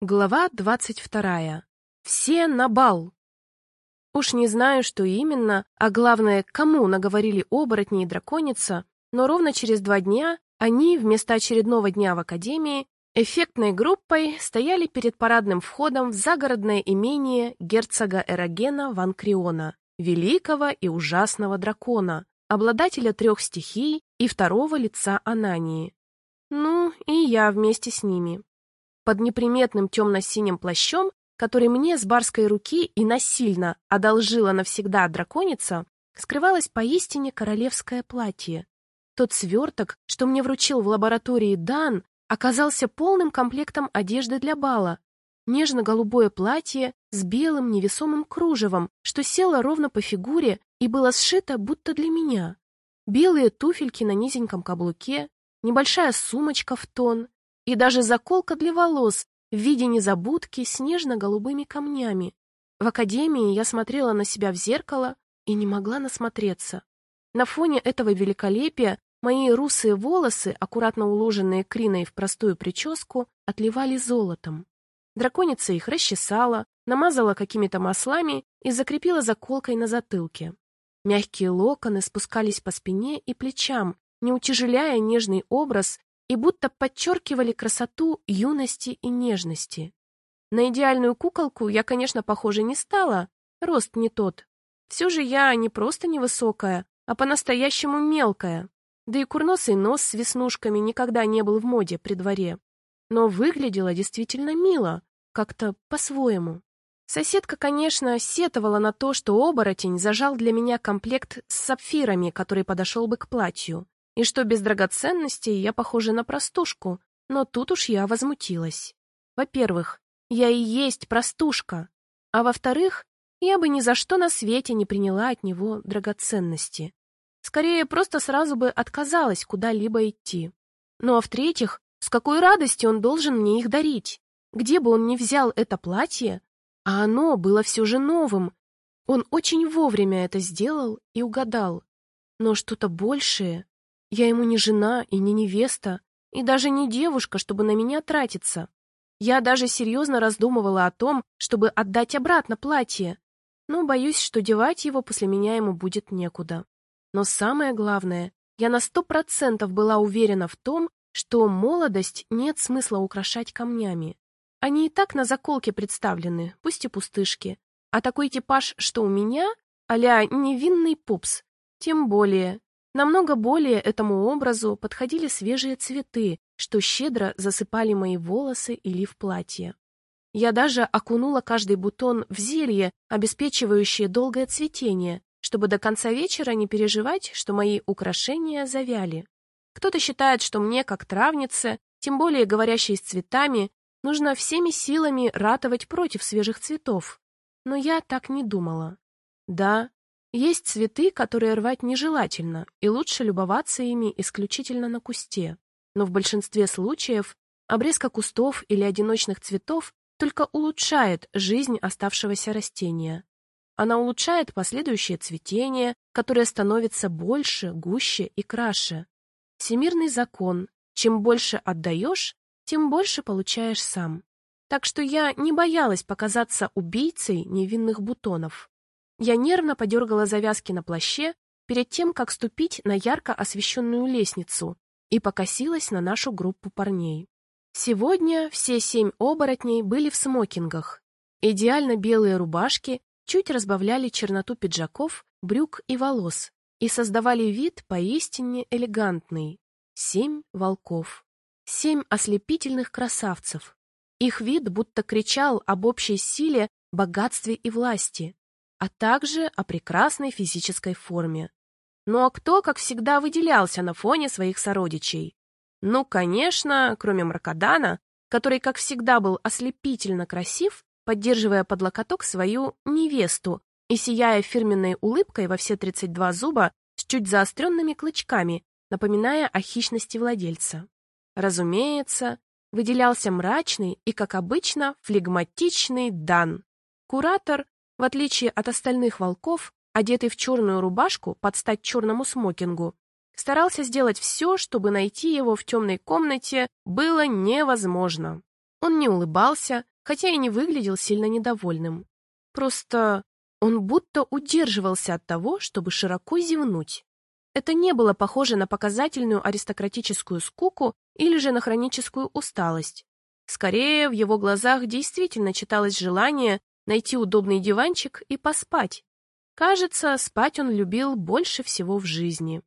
Глава двадцать вторая. Все на бал! Уж не знаю, что именно, а главное, кому наговорили оборотни и драконица, но ровно через два дня они, вместо очередного дня в академии, эффектной группой стояли перед парадным входом в загородное имение герцога Эрогена Ван Криона, великого и ужасного дракона, обладателя трех стихий и второго лица Анании. Ну, и я вместе с ними. Под неприметным темно-синим плащом, который мне с барской руки и насильно одолжила навсегда драконица, скрывалось поистине королевское платье. Тот сверток, что мне вручил в лаборатории Дан, оказался полным комплектом одежды для бала. Нежно-голубое платье с белым невесомым кружевом, что село ровно по фигуре и было сшито будто для меня. Белые туфельки на низеньком каблуке, небольшая сумочка в тон, и даже заколка для волос в виде незабудки с нежно-голубыми камнями. В академии я смотрела на себя в зеркало и не могла насмотреться. На фоне этого великолепия мои русые волосы, аккуратно уложенные криной в простую прическу, отливали золотом. Драконица их расчесала, намазала какими-то маслами и закрепила заколкой на затылке. Мягкие локоны спускались по спине и плечам, не утяжеляя нежный образ и будто подчеркивали красоту юности и нежности. На идеальную куколку я, конечно, похожа не стала, рост не тот. Все же я не просто невысокая, а по-настоящему мелкая. Да и курносый нос с веснушками никогда не был в моде при дворе. Но выглядела действительно мило, как-то по-своему. Соседка, конечно, сетовала на то, что оборотень зажал для меня комплект с сапфирами, который подошел бы к платью и что без драгоценностей я похожа на простушку, но тут уж я возмутилась. Во-первых, я и есть простушка, а во-вторых, я бы ни за что на свете не приняла от него драгоценности. Скорее, просто сразу бы отказалась куда-либо идти. Ну а в-третьих, с какой радостью он должен мне их дарить? Где бы он ни взял это платье, а оно было все же новым, он очень вовремя это сделал и угадал. Но что-то большее, я ему не жена и не невеста, и даже не девушка, чтобы на меня тратиться. Я даже серьезно раздумывала о том, чтобы отдать обратно платье, но боюсь, что девать его после меня ему будет некуда. Но самое главное, я на сто процентов была уверена в том, что молодость нет смысла украшать камнями. Они и так на заколке представлены, пусть и пустышки. А такой типаж, что у меня, а невинный пупс, тем более Намного более этому образу подходили свежие цветы, что щедро засыпали мои волосы и лиф платья. Я даже окунула каждый бутон в зелье, обеспечивающее долгое цветение, чтобы до конца вечера не переживать, что мои украшения завяли. Кто-то считает, что мне, как травнице, тем более говорящей с цветами, нужно всеми силами ратовать против свежих цветов. Но я так не думала. Да, есть цветы, которые рвать нежелательно, и лучше любоваться ими исключительно на кусте. Но в большинстве случаев обрезка кустов или одиночных цветов только улучшает жизнь оставшегося растения. Она улучшает последующее цветение, которое становится больше, гуще и краше. Всемирный закон. Чем больше отдаешь, тем больше получаешь сам. Так что я не боялась показаться убийцей невинных бутонов. Я нервно подергала завязки на плаще перед тем, как ступить на ярко освещенную лестницу и покосилась на нашу группу парней. Сегодня все семь оборотней были в смокингах. Идеально белые рубашки чуть разбавляли черноту пиджаков, брюк и волос и создавали вид поистине элегантный. Семь волков. Семь ослепительных красавцев. Их вид будто кричал об общей силе, богатстве и власти а также о прекрасной физической форме. Ну а кто, как всегда, выделялся на фоне своих сородичей? Ну, конечно, кроме Маркадана, который, как всегда, был ослепительно красив, поддерживая под локоток свою невесту и сияя фирменной улыбкой во все 32 зуба с чуть заостренными клычками, напоминая о хищности владельца. Разумеется, выделялся мрачный и, как обычно, флегматичный Дан. Куратор, в отличие от остальных волков, одетый в черную рубашку под стать черному смокингу, старался сделать все, чтобы найти его в темной комнате было невозможно. Он не улыбался, хотя и не выглядел сильно недовольным. Просто он будто удерживался от того, чтобы широко зевнуть. Это не было похоже на показательную аристократическую скуку или же на хроническую усталость. Скорее, в его глазах действительно читалось желание найти удобный диванчик и поспать. Кажется, спать он любил больше всего в жизни.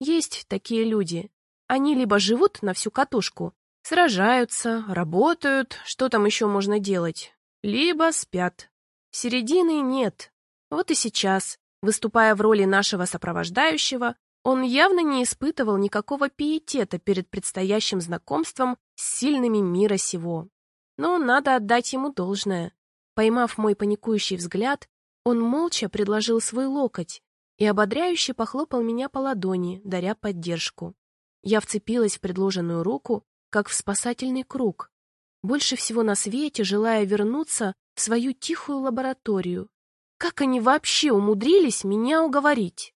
Есть такие люди. Они либо живут на всю катушку, сражаются, работают, что там еще можно делать, либо спят. Середины нет. Вот и сейчас, выступая в роли нашего сопровождающего, он явно не испытывал никакого пиетета перед предстоящим знакомством с сильными мира сего. Но надо отдать ему должное. Поймав мой паникующий взгляд, он молча предложил свой локоть и ободряюще похлопал меня по ладони, даря поддержку. Я вцепилась в предложенную руку, как в спасательный круг, больше всего на свете желая вернуться в свою тихую лабораторию. Как они вообще умудрились меня уговорить?